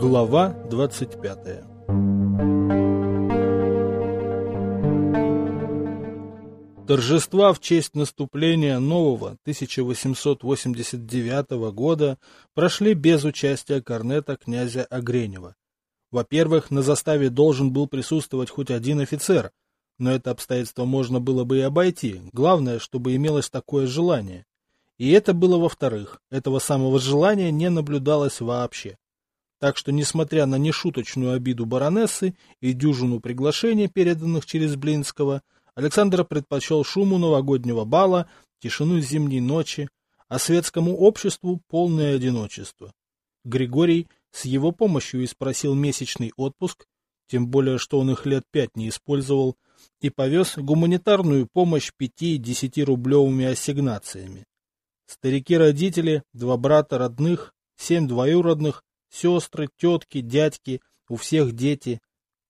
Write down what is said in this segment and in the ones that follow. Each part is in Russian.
Глава 25 Торжества в честь наступления нового 1889 года прошли без участия корнета князя Огренева. Во-первых, на заставе должен был присутствовать хоть один офицер, но это обстоятельство можно было бы и обойти, главное, чтобы имелось такое желание. И это было во-вторых, этого самого желания не наблюдалось вообще. Так что, несмотря на нешуточную обиду баронессы и дюжину приглашений, переданных через Блинского, Александр предпочел шуму новогоднего бала, тишину зимней ночи, а светскому обществу полное одиночество. Григорий с его помощью и спросил месячный отпуск, тем более, что он их лет пять не использовал, и повез гуманитарную помощь пяти-десяти рублевыми ассигнациями. Старики-родители, два брата родных, семь двоюродных, сестры, тетки, дядьки, у всех дети.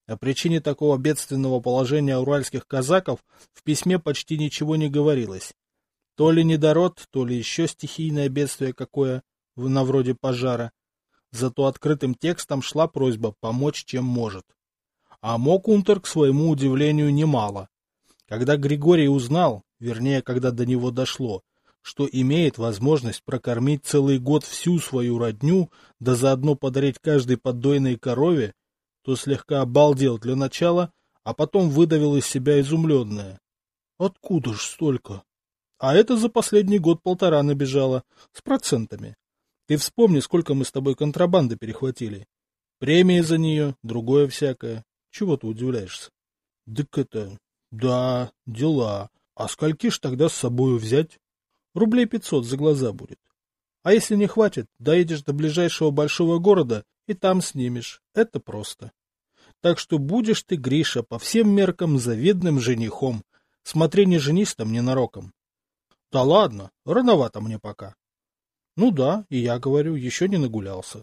О причине такого бедственного положения уральских казаков в письме почти ничего не говорилось. То ли недород, то ли еще стихийное бедствие какое, на вроде пожара. Зато открытым текстом шла просьба помочь, чем может. А мог Унтер, к своему удивлению, немало. Когда Григорий узнал, вернее, когда до него дошло, что имеет возможность прокормить целый год всю свою родню, да заодно подарить каждой поддойной корове, то слегка обалдел для начала, а потом выдавил из себя изумленное. Откуда ж столько? А это за последний год-полтора набежало, с процентами. Ты вспомни, сколько мы с тобой контрабанды перехватили. Премии за нее, другое всякое. Чего ты удивляешься? Дык это... Да, дела. А скольки ж тогда с собою взять? Рублей пятьсот за глаза будет. А если не хватит, доедешь до ближайшего большого города и там снимешь. Это просто. Так что будешь ты, Гриша, по всем меркам завидным женихом. Смотри, не женись там ненароком. Да ладно, рановато мне пока. Ну да, и я говорю, еще не нагулялся.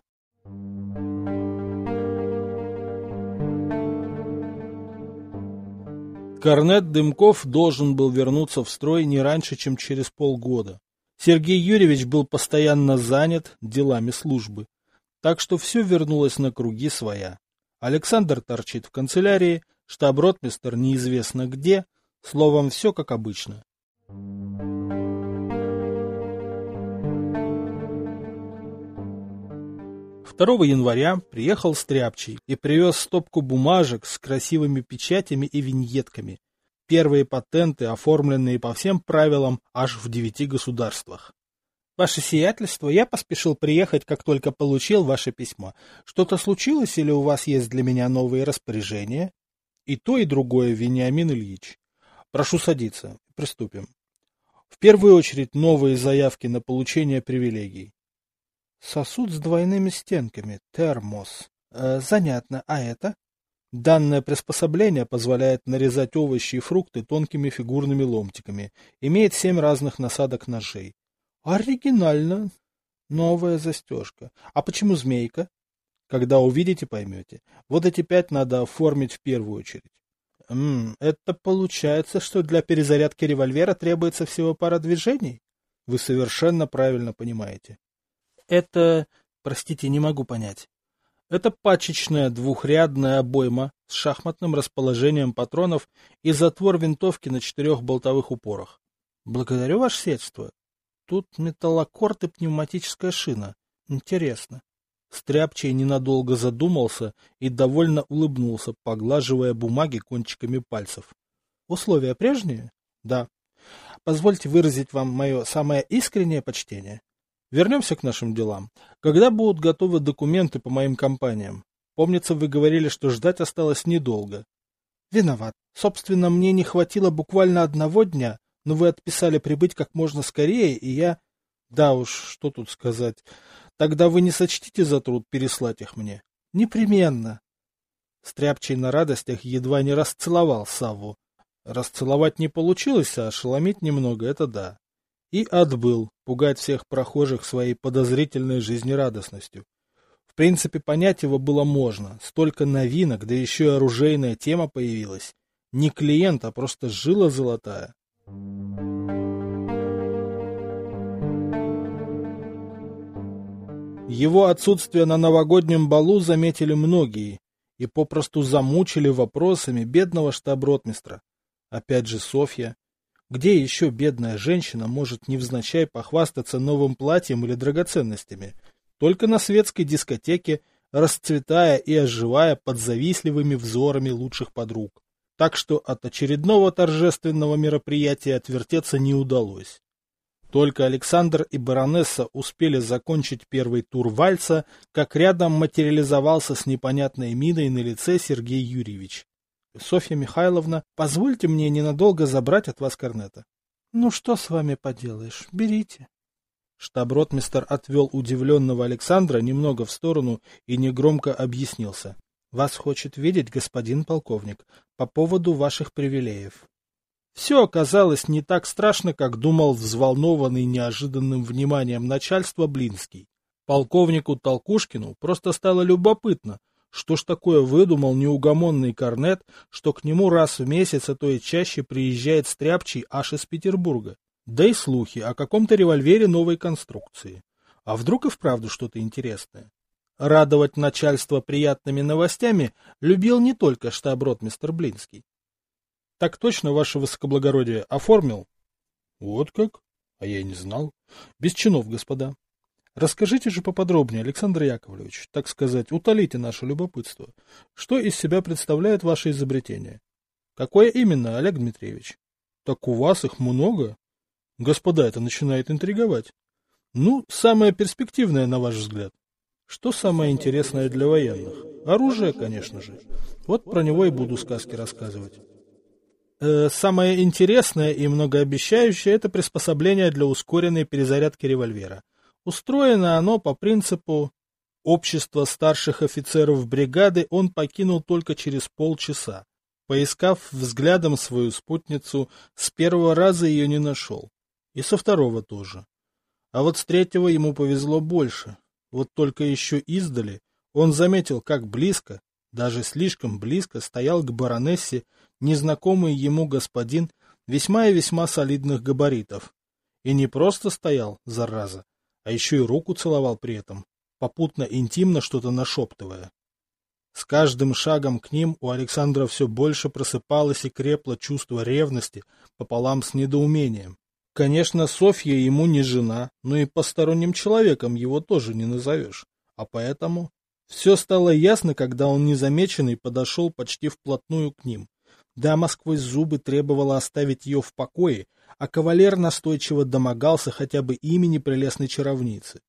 Корнет Дымков должен был вернуться в строй не раньше, чем через полгода. Сергей Юрьевич был постоянно занят делами службы, так что все вернулось на круги своя. Александр торчит в канцелярии, штаб-ротмистер неизвестно где, словом, все как обычно. 2 января приехал Стряпчий и привез стопку бумажек с красивыми печатями и виньетками. Первые патенты, оформленные по всем правилам аж в девяти государствах. Ваше сиятельство, я поспешил приехать, как только получил ваше письмо. Что-то случилось или у вас есть для меня новые распоряжения? И то, и другое, Вениамин Ильич. Прошу садиться. Приступим. В первую очередь новые заявки на получение привилегий. Сосуд с двойными стенками. Термос. Э, занятно. А это? Данное приспособление позволяет нарезать овощи и фрукты тонкими фигурными ломтиками. Имеет семь разных насадок ножей. Оригинально. Новая застежка. А почему змейка? Когда увидите, поймете. Вот эти пять надо оформить в первую очередь. М это получается, что для перезарядки револьвера требуется всего пара движений? Вы совершенно правильно понимаете. Это... Простите, не могу понять. Это пачечная двухрядная обойма с шахматным расположением патронов и затвор винтовки на четырех болтовых упорах. Благодарю ваше средство. Тут металлокорд и пневматическая шина. Интересно. Стряпчий ненадолго задумался и довольно улыбнулся, поглаживая бумаги кончиками пальцев. Условия прежние? Да. Позвольте выразить вам мое самое искреннее почтение. Вернемся к нашим делам. Когда будут готовы документы по моим компаниям? Помнится, вы говорили, что ждать осталось недолго. Виноват. Собственно, мне не хватило буквально одного дня, но вы отписали прибыть как можно скорее, и я... Да уж, что тут сказать. Тогда вы не сочтите за труд переслать их мне. Непременно. Стряпчий на радостях едва не расцеловал Савву. Расцеловать не получилось, а ошеломить немного — это да и отбыл, пугать всех прохожих своей подозрительной жизнерадостностью. В принципе, понять его было можно. Столько новинок, да еще и оружейная тема появилась. Не клиент, а просто жила золотая. Его отсутствие на новогоднем балу заметили многие и попросту замучили вопросами бедного штаб-ротмистра. Опять же Софья. Где еще бедная женщина может невзначай похвастаться новым платьем или драгоценностями? Только на светской дискотеке, расцветая и оживая под завистливыми взорами лучших подруг. Так что от очередного торжественного мероприятия отвертеться не удалось. Только Александр и баронесса успели закончить первый тур вальса, как рядом материализовался с непонятной миной на лице Сергей Юрьевич. — Софья Михайловна, позвольте мне ненадолго забрать от вас корнета. — Ну что с вами поделаешь, берите. Штаб-ротмистер отвел удивленного Александра немного в сторону и негромко объяснился. — Вас хочет видеть господин полковник по поводу ваших привилеев. Все оказалось не так страшно, как думал взволнованный неожиданным вниманием начальства Блинский. Полковнику Толкушкину просто стало любопытно, что ж такое выдумал неугомонный корнет, что к нему раз в месяц, а то и чаще приезжает стряпчий аж из Петербурга. Да и слухи о каком-то револьвере новой конструкции. А вдруг и вправду что-то интересное? Радовать начальство приятными новостями любил не только штаб-ротмистр Блинский. — Так точно, ваше высокоблагородие, оформил? — Вот как? А я и не знал. Без чинов, господа. Расскажите же поподробнее, Александр Яковлевич, так сказать, утолите наше любопытство. Что из себя представляет ваше изобретение? Какое именно, Олег Дмитриевич? Так у вас их много? Господа, это начинает интриговать. Ну, самое перспективное, на ваш взгляд. Что самое интересное для военных? Оружие, конечно же. Вот про него и буду сказки рассказывать. Э, самое интересное и многообещающее – это приспособление для ускоренной перезарядки револьвера. Устроено оно по принципу общества старших офицеров бригады он покинул только через полчаса. Поискав взглядом свою спутницу, с первого раза ее не нашел. И со второго тоже. А вот с третьего ему повезло больше. Вот только еще издали он заметил, как близко, даже слишком близко, стоял к баронессе незнакомый ему господин весьма и весьма солидных габаритов. И не просто стоял, зараза, а еще и руку целовал при этом, попутно интимно что-то нашептывая. С каждым шагом к ним у Александра все больше просыпалось и крепло чувство ревности пополам с недоумением. Конечно, Софья ему не жена, но и посторонним человеком его тоже не назовешь. А поэтому все стало ясно, когда он незамеченный подошел почти вплотную к ним. Дама сквозь зубы требовала оставить ее в покое, а кавалер настойчиво домогался хотя бы имени прелестной чаровницы.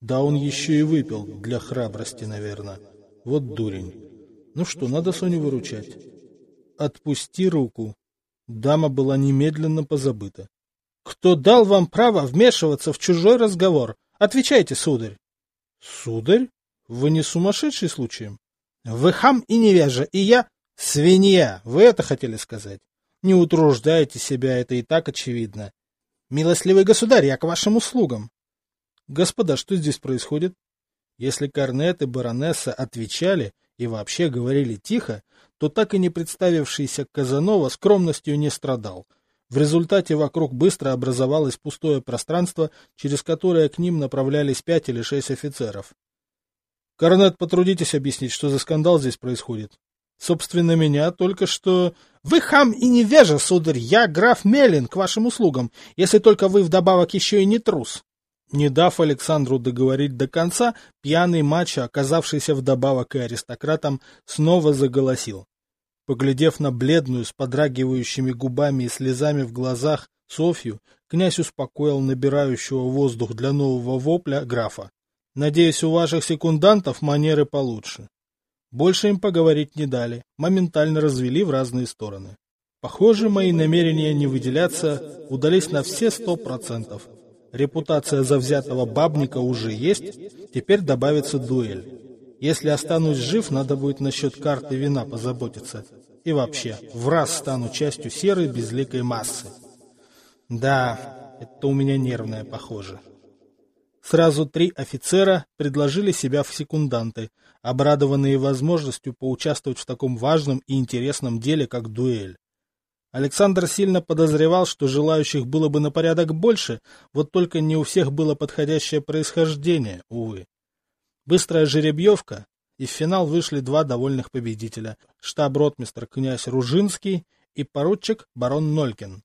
Да он еще и выпил, для храбрости, наверное. Вот дурень. Ну что, надо Соню выручать. Отпусти руку. Дама была немедленно позабыта. Кто дал вам право вмешиваться в чужой разговор? Отвечайте, сударь. Сударь? Вы не сумасшедший случаем? Вы хам и невежа, и я... Свинья, вы это хотели сказать? Не утруждайте себя, это и так очевидно. Милостливый государь, я к вашим услугам. Господа, что здесь происходит? Если Корнет и баронесса отвечали и вообще говорили тихо, то так и не представившийся Казанова скромностью не страдал. В результате вокруг быстро образовалось пустое пространство, через которое к ним направлялись пять или шесть офицеров. Корнет, потрудитесь объяснить, что за скандал здесь происходит. Собственно, меня только что... Вы хам и невежа, сударь, я граф Мелин, к вашим услугам, если только вы вдобавок еще и не трус. Не дав Александру договорить до конца, пьяный мачо, оказавшийся вдобавок и аристократом, снова заголосил. Поглядев на бледную, с подрагивающими губами и слезами в глазах Софью, князь успокоил набирающего воздух для нового вопля графа. «Надеюсь, у ваших секундантов манеры получше». Больше им поговорить не дали, моментально развели в разные стороны. Похоже, мои намерения не выделяться удались на все сто процентов. Репутация завзятого бабника уже есть, теперь добавится дуэль. Если останусь жив, надо будет насчет карты вина позаботиться. И вообще, в раз стану частью серой безликой массы. Да, это у меня нервное, похоже. Сразу три офицера предложили себя в секунданты, обрадованные возможностью поучаствовать в таком важном и интересном деле, как дуэль. Александр сильно подозревал, что желающих было бы на порядок больше, вот только не у всех было подходящее происхождение, увы. Быстрая жеребьевка, и в финал вышли два довольных победителя – штаб-ротмистр князь Ружинский и поручик барон Нолькин.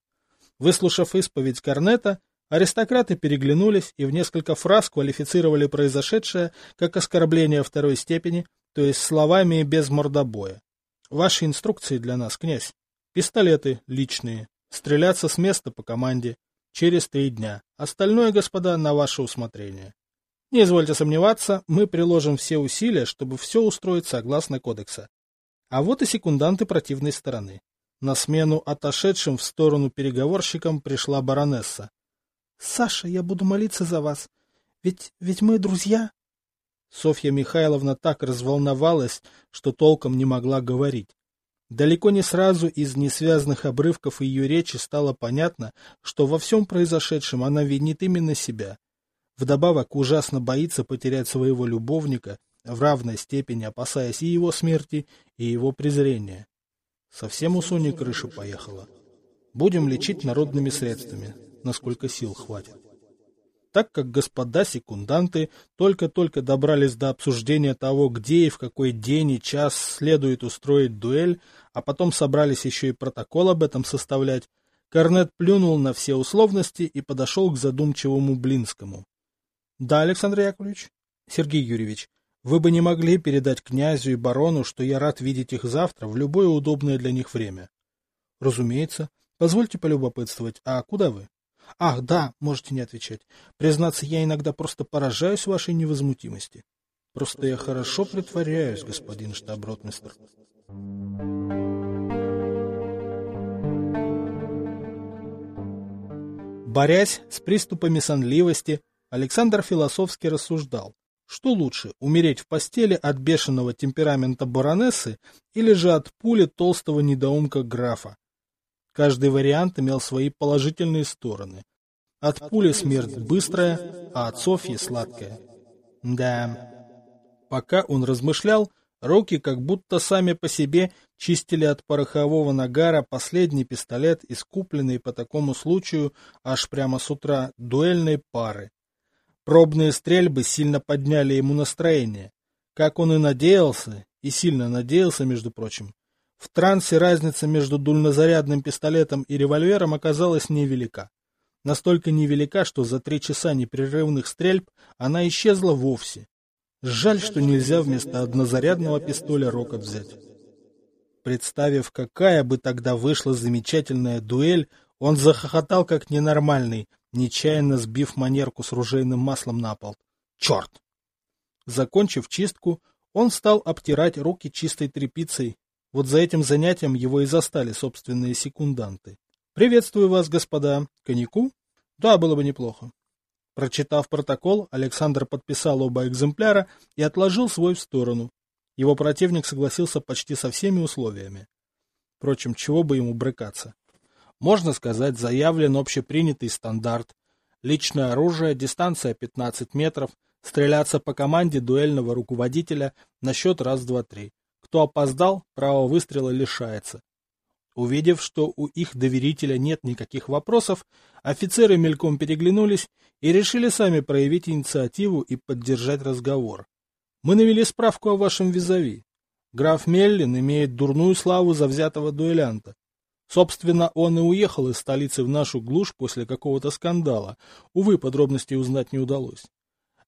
Выслушав исповедь Корнета, аристократы переглянулись и в несколько фраз квалифицировали произошедшее как оскорбление второй степени, то есть словами без мордобоя. Ваши инструкции для нас, князь. Пистолеты личные. Стреляться с места по команде. Через три дня. Остальное, господа, на ваше усмотрение. Не извольте сомневаться, мы приложим все усилия, чтобы все устроить согласно кодекса. А вот и секунданты противной стороны. На смену отошедшим в сторону переговорщикам пришла баронесса. — Саша, я буду молиться за вас. Ведь, ведь мы друзья. Софья Михайловна так разволновалась, что толком не могла говорить. Далеко не сразу из несвязанных обрывков ее речи стало понятно, что во всем произошедшем она винит именно себя. Вдобавок ужасно боится потерять своего любовника, в равной степени опасаясь и его смерти, и его презрения. Совсем у Сони крыша поехала. Будем лечить народными средствами, насколько сил хватит. Так как господа секунданты только-только добрались до обсуждения того, где и в какой день и час следует устроить дуэль, а потом собрались еще и протокол об этом составлять, Корнет плюнул на все условности и подошел к задумчивому Блинскому. — Да, Александр Яковлевич? — Сергей Юрьевич, вы бы не могли передать князю и барону, что я рад видеть их завтра в любое удобное для них время? — Разумеется. Позвольте полюбопытствовать, а куда вы? — Ах, да, можете не отвечать. Признаться, я иногда просто поражаюсь вашей невозмутимости. Просто я хорошо притворяюсь, господин штаб-ротмистр. Борясь с приступами сонливости, Александр философски рассуждал, что лучше, умереть в постели от бешеного темперамента баронессы или же от пули толстого недоумка графа. Каждый вариант имел свои положительные стороны. От пули смерть быстрая, а от Софьи сладкая. Да. Пока он размышлял, Руки как будто сами по себе чистили от порохового нагара последний пистолет, искупленный по такому случаю аж прямо с утра дуэльной пары. Пробные стрельбы сильно подняли ему настроение. Как он и надеялся, и сильно надеялся, между прочим. В трансе разница между дульнозарядным пистолетом и револьвером оказалась невелика. Настолько невелика, что за три часа непрерывных стрельб она исчезла вовсе. Жаль, что нельзя вместо однозарядного пистоля рокот взять. Представив, какая бы тогда вышла замечательная дуэль, он захохотал как ненормальный, нечаянно сбив манерку с ружейным маслом на пол. Черт! Закончив чистку, он стал обтирать руки чистой тряпицей. Вот за этим занятием его и застали собственные секунданты. «Приветствую вас, господа. Коньяку?» «Да, было бы неплохо». Прочитав протокол, Александр подписал оба экземпляра и отложил свой в сторону. Его противник согласился почти со всеми условиями. Впрочем, чего бы ему брыкаться? Можно сказать, заявлен общепринятый стандарт. Личное оружие, дистанция 15 метров, стреляться по команде дуэльного руководителя на счет раз-два-три. Кто опоздал, право выстрела лишается. Увидев, что у их доверителя нет никаких вопросов, офицеры мельком переглянулись и решили сами проявить инициативу и поддержать разговор. Мы навели справку о вашем визави. Граф Меллин имеет дурную славу завзятого дуэлянта. Собственно, он и уехал из столицы в нашу глушь после какого-то скандала. Увы, подробностей узнать не удалось.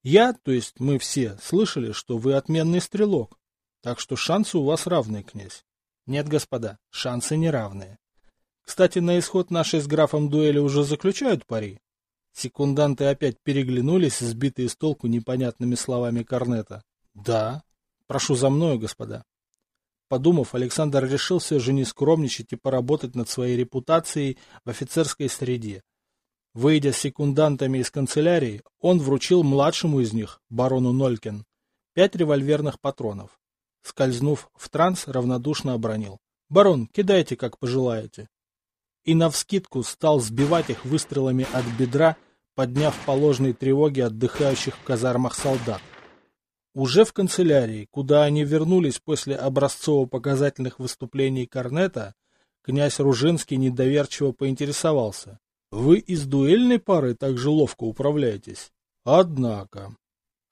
Я, то есть мы все, слышали, что вы отменный стрелок. Так что шансы у вас равные, князь. Нет, господа, шансы неравные. Кстати, на исход нашей с графом дуэли уже заключают пари. Секунданты опять переглянулись, сбитые с толку непонятными словами Корнета. Да. Прошу за мною, господа. Подумав, Александр решил все же не скромничать и поработать над своей репутацией в офицерской среде. Выйдя с секундантами из канцелярии, он вручил младшему из них, барону Нолькин, пять револьверных патронов. Скользнув в транс, равнодушно обронил. «Барон, кидайте, как пожелаете». И навскидку стал сбивать их выстрелами от бедра, подняв по ложной тревоге отдыхающих в казармах солдат. Уже в канцелярии, куда они вернулись после образцово-показательных выступлений Корнета, князь Ружинский недоверчиво поинтересовался. «Вы из дуэльной пары так же ловко управляетесь?» «Однако...»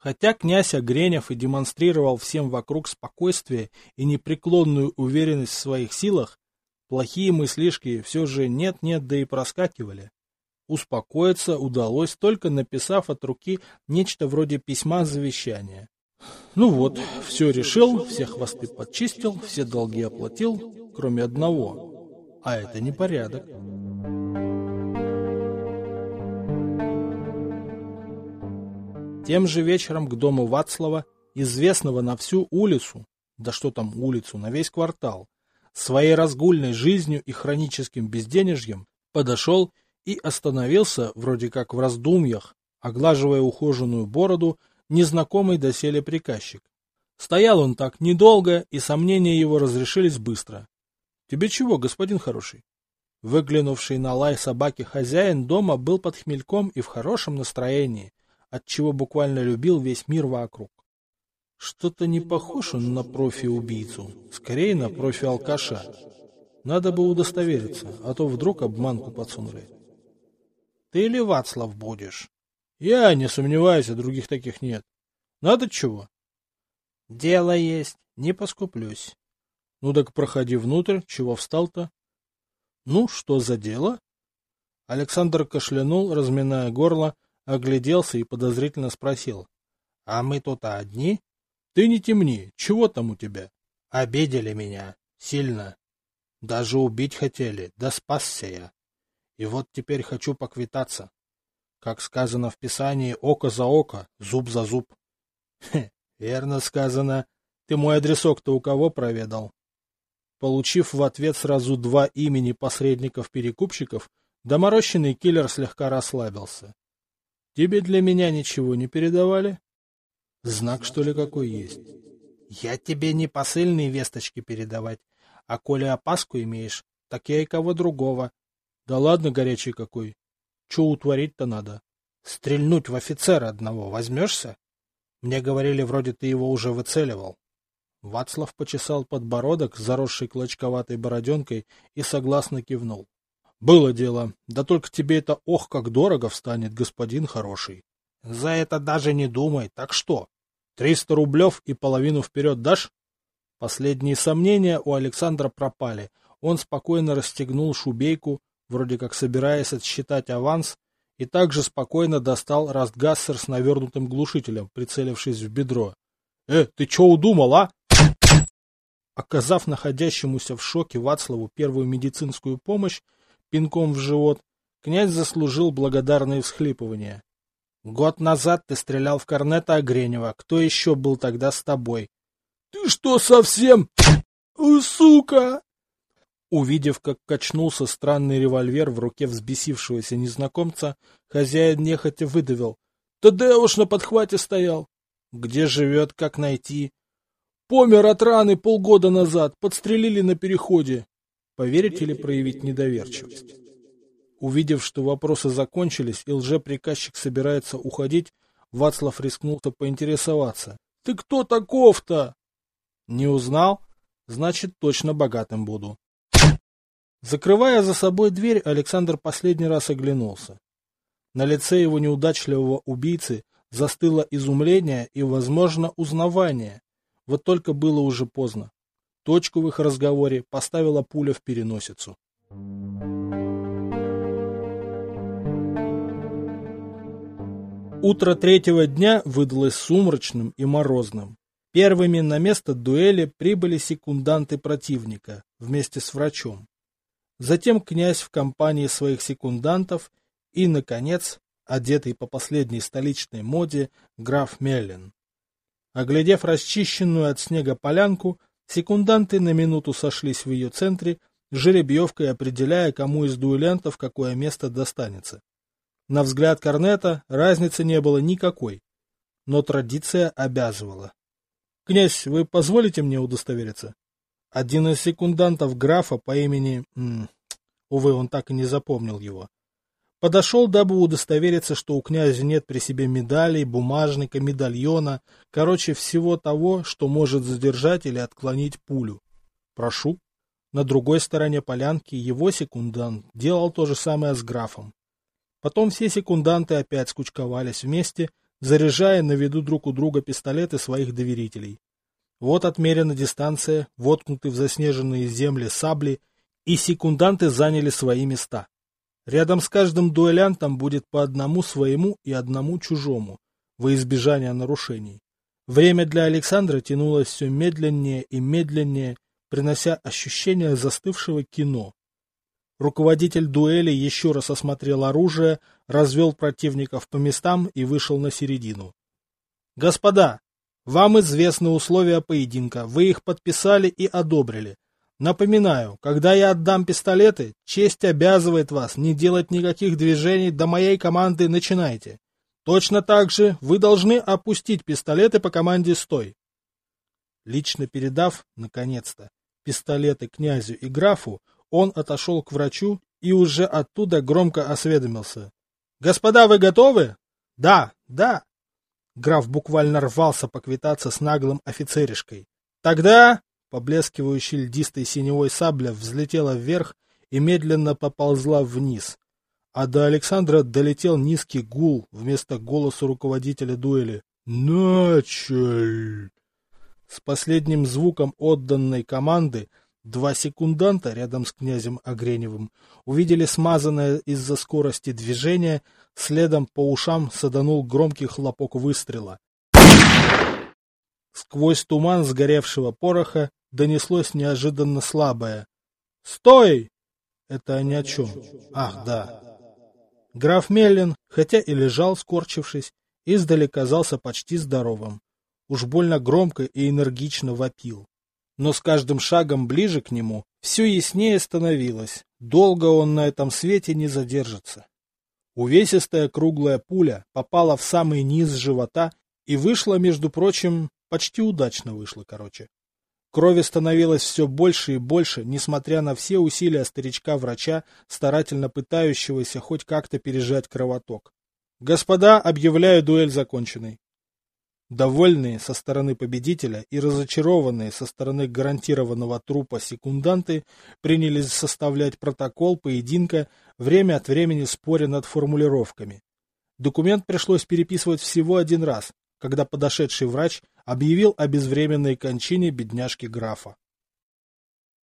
Хотя князь Огренев и демонстрировал всем вокруг спокойствие и непреклонную уверенность в своих силах, плохие мыслишки все же нет-нет, да и проскакивали. Успокоиться удалось, только написав от руки нечто вроде письма завещания. Ну вот, все решил, все хвосты подчистил, все долги оплатил, кроме одного. А это не порядок. Тем же вечером к дому Вацлава, известного на всю улицу, да что там улицу, на весь квартал, своей разгульной жизнью и хроническим безденежьем, подошел и остановился, вроде как в раздумьях, оглаживая ухоженную бороду, незнакомый доселе приказчик. Стоял он так недолго, и сомнения его разрешились быстро. — Тебе чего, господин хороший? Выглянувший на лай собаки хозяин дома был под хмельком и в хорошем настроении, отчего буквально любил весь мир вокруг. Что-то не похож он на профи-убийцу, скорее на профи-алкаша. Надо бы удостовериться, а то вдруг обманку подсунули. Ты ли Вацлав будешь? Я не сомневаюсь, а других таких нет. Надо чего? Дело есть, не поскуплюсь. Ну так проходи внутрь, чего встал-то? Ну, что за дело? Александр кашлянул, разминая горло, огляделся и подозрительно спросил. — А мы тут одни? — Ты не темни, чего там у тебя? — Обидели меня. Сильно. Даже убить хотели, да спасся я. И вот теперь хочу поквитаться. Как сказано в Писании, око за око, зуб за зуб. Верно сказано. Ты мой адресок-то у кого проведал? Получив в ответ сразу два имени посредников-перекупщиков, доморощенный киллер слегка расслабился. Тебе для меня ничего не передавали? Знак, что ли, какой есть? Я тебе не посыльные весточки передавать, а коли опаску имеешь, так я и кого другого. Да ладно, горячий какой. Че утворить-то надо? Стрельнуть в офицера одного возьмешься? Мне говорили, вроде ты его уже выцеливал. Вацлав почесал подбородок, заросший клочковатой бороденкой, и согласно кивнул. Было дело. Да только тебе это ох, как дорого встанет, господин хороший. За это даже не думай. Так что? Триста рублев и половину вперед дашь? Последние сомнения у Александра пропали. Он спокойно расстегнул шубейку, вроде как собираясь отсчитать аванс, и также спокойно достал растгассер с навернутым глушителем, прицелившись в бедро. «Э, ты чё удумал, а?» Оказав находящемуся в шоке Вацлаву первую медицинскую помощь, пинком в живот, князь заслужил благодарные всхлипывания. Год назад ты стрелял в корнета Огренева. Кто еще был тогда с тобой? Ты что, совсем? Сука! Увидев, как качнулся странный револьвер в руке взбесившегося незнакомца, хозяин нехотя выдавил. Тадеуш на подхвате стоял. Где живет, как найти? Помер от раны полгода назад, подстрелили на переходе. Поверить или проявить недоверчивость? Увидев, что вопросы закончились и лжеприказчик собирается уходить, Вацлав рискнулся поинтересоваться. — Ты кто таков-то? — Не узнал? Значит, точно богатым буду. Закрывая за собой дверь, Александр последний раз оглянулся. На лице его неудачливого убийцы застыло изумление и, возможно, узнавание. Вот только было уже поздно. Точку в их разговоре поставила пуля в переносицу. Утро третьего дня выдалось сумрачным и морозным. Первыми на место дуэли прибыли секунданты противника вместе с врачом. Затем князь в компании своих секундантов и, наконец, одетый по последней столичной моде, граф Меллин. Оглядев расчищенную от снега полянку, Секунданты на минуту сошлись в ее центре, жеребьевкой определяя, кому из дуэлянтов какое место достанется. На взгляд Корнета разницы не было никакой, но традиция обязывала. — Князь, вы позволите мне удостовериться? Один из секундантов графа по имени... Увы, он так и не запомнил его. Подошел, дабы удостовериться, что у князя нет при себе медалей, бумажника, медальона, короче, всего того, что может задержать или отклонить пулю. Прошу. На другой стороне полянки его секундант делал то же самое с графом. Потом все секунданты опять скучковались вместе, заряжая на виду друг у друга пистолеты своих доверителей. Вот отмерена дистанция, воткнуты в заснеженные земли сабли, и секунданты заняли свои места. Рядом с каждым дуэлянтом будет по одному своему и одному чужому, во избежание нарушений. Время для Александра тянулось все медленнее и медленнее, принося ощущение застывшего кино. Руководитель дуэли еще раз осмотрел оружие, развел противников по местам и вышел на середину. «Господа, вам известны условия поединка, вы их подписали и одобрили. Напоминаю, когда я отдам пистолеты, честь обязывает вас не делать никаких движений до моей команды «начинайте». Точно так же вы должны опустить пистолеты по команде «стой». Лично передав, наконец-то, пистолеты князю и графу, он отошел к врачу и уже оттуда громко осведомился. «Господа, вы готовы?» «Да, да». Граф буквально рвался поквитаться с наглым офицеришкой. «Тогда...» Поблескивающая льдистой синевой сабля взлетела вверх и медленно поползла вниз. А до Александра долетел низкий гул вместо голоса руководителя дуэли. «Началь!» С последним звуком отданной команды Два секунданта рядом с князем Огреневым увидели смазанное из-за скорости движение, следом по ушам саданул громкий хлопок выстрела. Сквозь туман сгоревшего пороха донеслось неожиданно слабое. «Стой!» Это о ни о чем. Ах, да. Граф Меллин, хотя и лежал, скорчившись, издали казался почти здоровым. Уж больно громко и энергично вопил но с каждым шагом ближе к нему все яснее становилось. Долго он на этом свете не задержится. Увесистая круглая пуля попала в самый низ живота и вышла, между прочим, почти удачно вышла, короче. Крови становилось все больше и больше, несмотря на все усилия старичка-врача, старательно пытающегося хоть как-то пережать кровоток. «Господа, объявляю дуэль законченной. Довольные со стороны победителя и разочарованные со стороны гарантированного трупа секунданты принялись составлять протокол поединка, время от времени споря над формулировками. Документ пришлось переписывать всего один раз, когда подошедший врач объявил о безвременной кончине бедняжки графа.